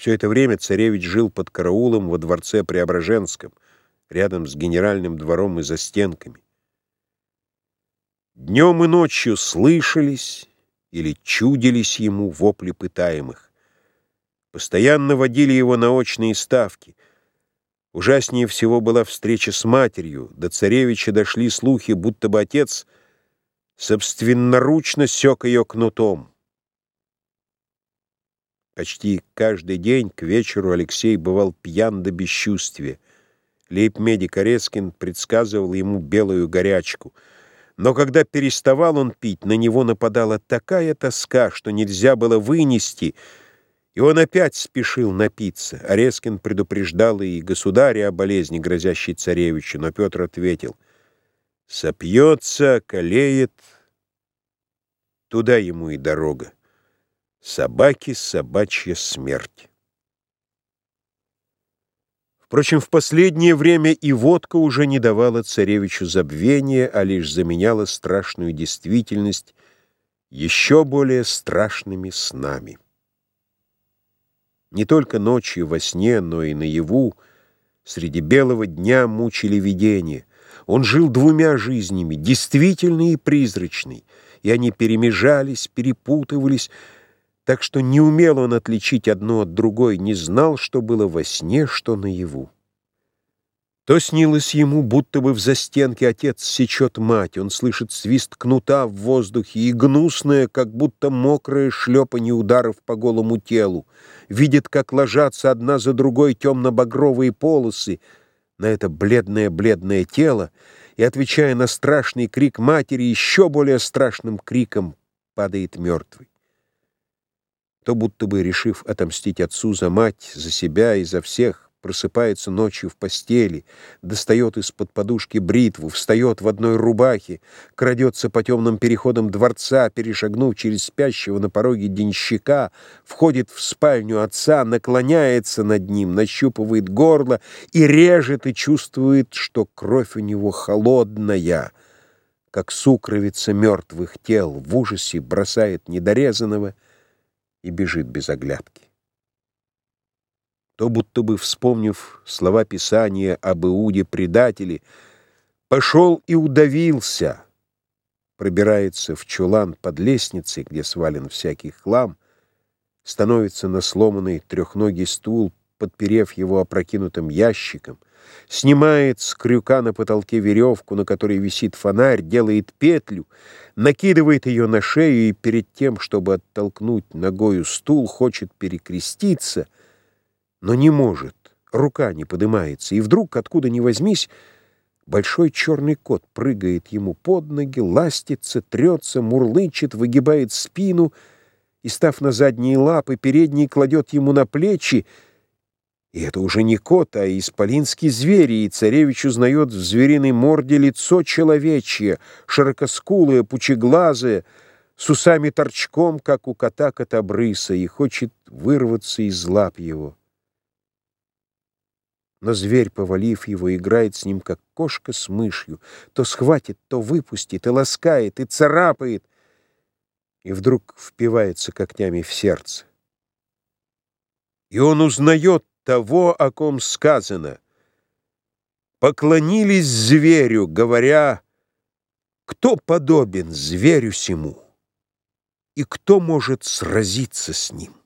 Все это время царевич жил под караулом во дворце Преображенском, рядом с генеральным двором и за стенками. Днем и ночью слышались или чудились ему вопли пытаемых. Постоянно водили его на очные ставки. Ужаснее всего была встреча с матерью. До царевича дошли слухи, будто бы отец собственноручно сёк ее кнутом. Почти каждый день к вечеру Алексей бывал пьян до бесчувствия. Лейб-медик Орескин предсказывал ему белую горячку — но когда переставал он пить, на него нападала такая тоска, что нельзя было вынести, и он опять спешил напиться. Орескин предупреждал и государя о болезни, грозящей царевичу, но Петр ответил, «Сопьется, колеет, туда ему и дорога. Собаки — собачья смерть». Впрочем, в последнее время и водка уже не давала царевичу забвения, а лишь заменяла страшную действительность еще более страшными снами. Не только ночью во сне, но и наяву среди белого дня мучили видения. Он жил двумя жизнями, действительной и призрачной, и они перемежались, перепутывались, так что не умел он отличить одно от другой, не знал, что было во сне, что наяву. То снилось ему, будто бы в застенке отец сечет мать, он слышит свист кнута в воздухе и гнусное, как будто мокрое шлепанье ударов по голому телу, видит, как ложатся одна за другой темно-багровые полосы на это бледное-бледное тело, и, отвечая на страшный крик матери, еще более страшным криком падает мертвый то будто бы, решив отомстить отцу за мать, за себя и за всех, просыпается ночью в постели, достает из-под подушки бритву, встает в одной рубахе, крадется по темным переходам дворца, перешагнув через спящего на пороге денщика, входит в спальню отца, наклоняется над ним, нащупывает горло и режет, и чувствует, что кровь у него холодная, как сукровица мертвых тел, в ужасе бросает недорезанного — и бежит без оглядки. То, будто бы вспомнив слова Писания об Иуде-предателе, пошел и удавился, пробирается в чулан под лестницей, где свален всякий хлам, становится на сломанный трехногий стул, подперев его опрокинутым ящиком, снимает с крюка на потолке веревку, на которой висит фонарь, делает петлю, накидывает ее на шею и перед тем, чтобы оттолкнуть ногою стул, хочет перекреститься, но не может, рука не поднимается, и вдруг, откуда ни возьмись, большой черный кот прыгает ему под ноги, ластится, трется, мурлычет, выгибает спину и, став на задние лапы, передние кладет ему на плечи, и это уже не кот, а исполинский зверь, и царевич узнает в звериной морде лицо человечье, широкоскулое, пучеглазое, с усами торчком, как у кота котобрыса, и хочет вырваться из лап его. Но зверь, повалив его, играет с ним, как кошка с мышью, то схватит, то выпустит, и ласкает, и царапает, и вдруг впивается когтями в сердце. И он узнает того, о ком сказано. Поклонились зверю, говоря, кто подобен зверю сему, и кто может сразиться с ним.